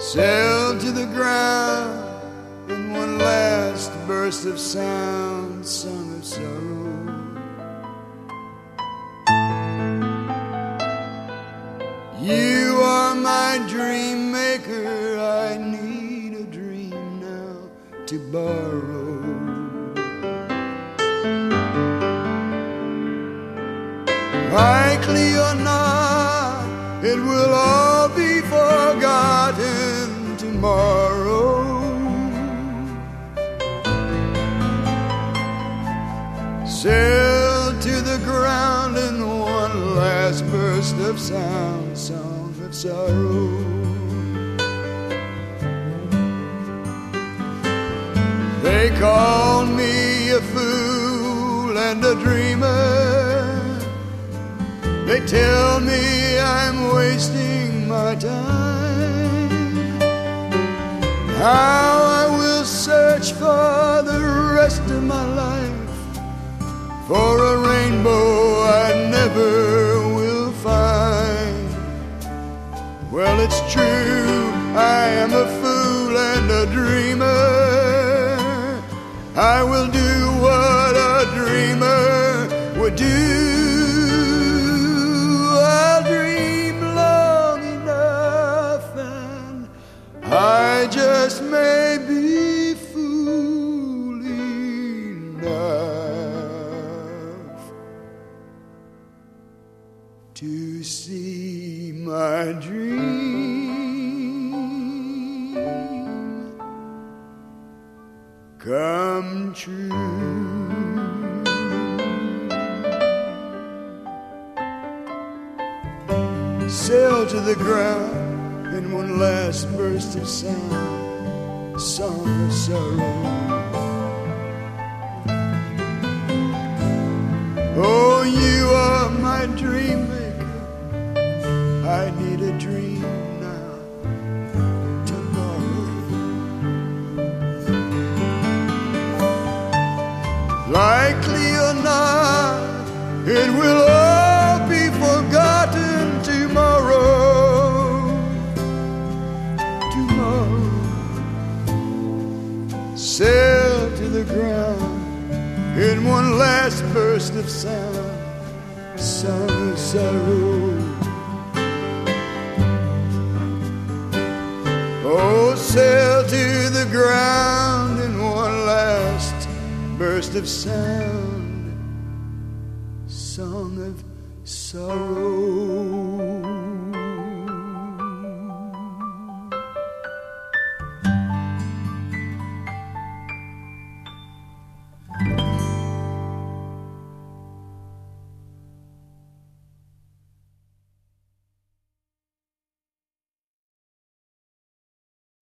sail to the ground in one last burst of sound, song of sorrow. You are my dream maker, I need a dream now to borrow. Likely or not, it will all tomorrow. Sail to the ground in one last burst of sound, song of sorrow. They call me a fool and a dreamer. They tell me I'm wasting my time. How I will search for the rest of my life for a rainbow I never will find. Well, it's true, I am a fool and a dreamer. I will do what a dreamer would do. I just may be fool enough to see my dream come true. Sail to the ground in one last burst of sound, song of sorrow. Oh, you are my dream maker. I need a dream now, tomorrow. Likely or not, it will the ground in one last burst of sound, of sorrow. Oh, sail to the ground in one last burst of sound, song of sorrow.